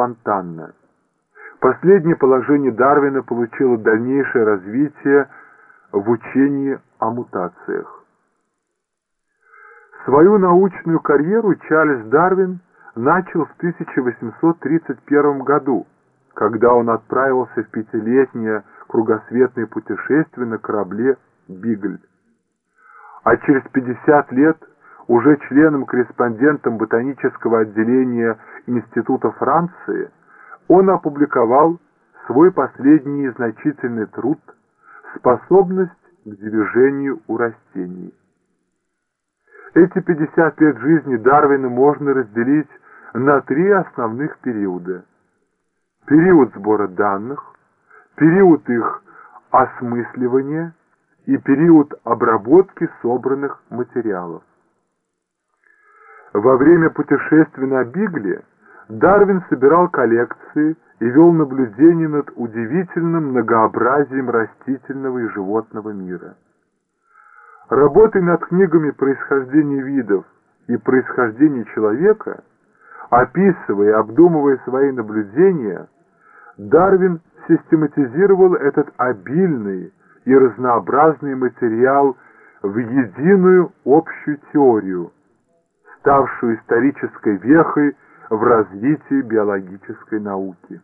спонтанно. Последнее положение Дарвина получило дальнейшее развитие в учении о мутациях. Свою научную карьеру Чарльз Дарвин начал в 1831 году, когда он отправился в пятилетнее кругосветное путешествие на корабле «Бигль». А через 50 лет уже членом-корреспондентом ботанического отделения Института Франции он опубликовал свой последний значительный труд «Способность к движению у растений». Эти 50 лет жизни Дарвина можно разделить на три основных периода. Период сбора данных, период их осмысливания и период обработки собранных материалов. Во время путешествия на Бигле Дарвин собирал коллекции и вел наблюдения над удивительным многообразием растительного и животного мира. Работая над книгами происхождения видов и происхождения человека, описывая и обдумывая свои наблюдения, Дарвин систематизировал этот обильный и разнообразный материал в единую общую теорию, ставшую исторической вехой в развитии биологической науки.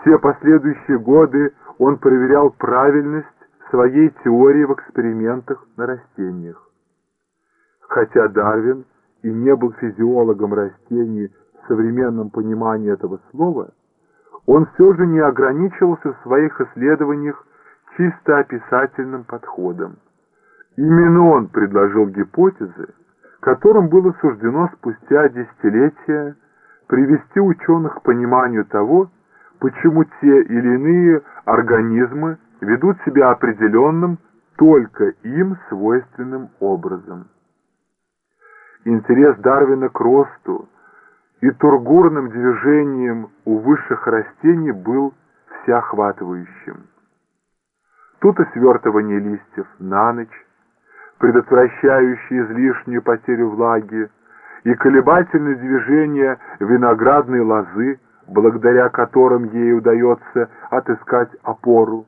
Все последующие годы он проверял правильность своей теории в экспериментах на растениях. Хотя Дарвин и не был физиологом растений в современном понимании этого слова, он все же не ограничивался в своих исследованиях чисто описательным подходом. Именно он предложил гипотезы, которым было суждено спустя десятилетия привести ученых к пониманию того, почему те или иные организмы ведут себя определенным, только им свойственным образом. Интерес Дарвина к росту и тургурным движением у высших растений был всеохватывающим. Тут и свертывание листьев на ночь, предотвращающее излишнюю потерю влаги, и колебательное движение виноградной лозы, благодаря которым ей удается отыскать опору,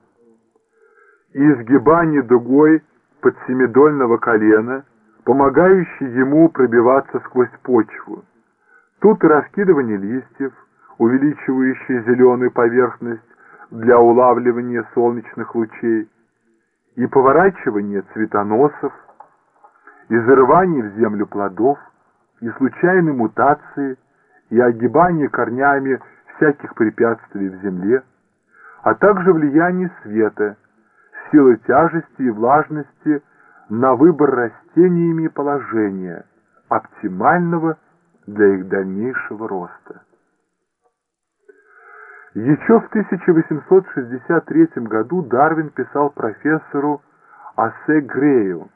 и изгибание дугой под семидольного колена, помогающий ему пробиваться сквозь почву. Тут и раскидывание листьев, увеличивающие зеленую поверхность для улавливания солнечных лучей, и поворачивание цветоносов, и зарывание в землю плодов, и случайные мутации, и огибание корнями всяких препятствий в земле, а также влияние света – силы тяжести и влажности на выбор растениями положения, оптимального для их дальнейшего роста. Еще в 1863 году Дарвин писал профессору Асе Грею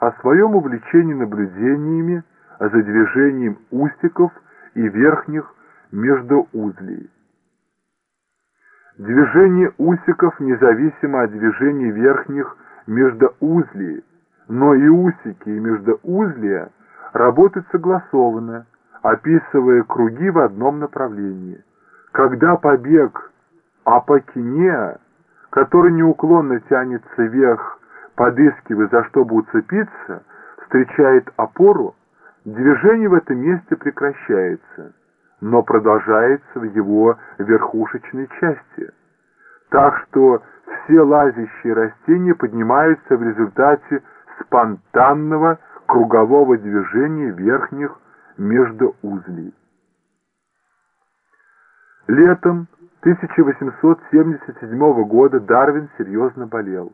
о своем увлечении наблюдениями за движением устиков и верхних междуузлей. Движение усиков независимо от движения верхних междоузлей, но и усики и междоузлия работают согласованно, описывая круги в одном направлении. Когда побег апокинеа, который неуклонно тянется вверх, подыскивая за что бы уцепиться, встречает опору, движение в этом месте прекращается но продолжается в его верхушечной части. Так что все лазящие растения поднимаются в результате спонтанного кругового движения верхних междуузлей. Летом 1877 года Дарвин серьезно болел.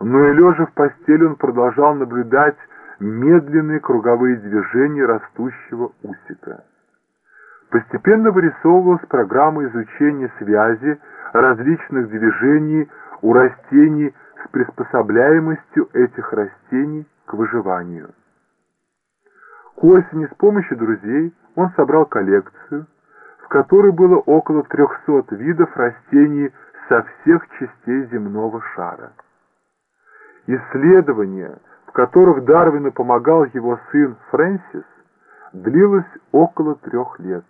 Но и лежа в постели он продолжал наблюдать медленные круговые движения растущего усика. Постепенно вырисовывалась программа изучения связи различных движений у растений с приспособляемостью этих растений к выживанию. К осени с помощью друзей он собрал коллекцию, в которой было около 300 видов растений со всех частей земного шара. Исследования, в которых Дарвину помогал его сын Фрэнсис, длилось около трех лет.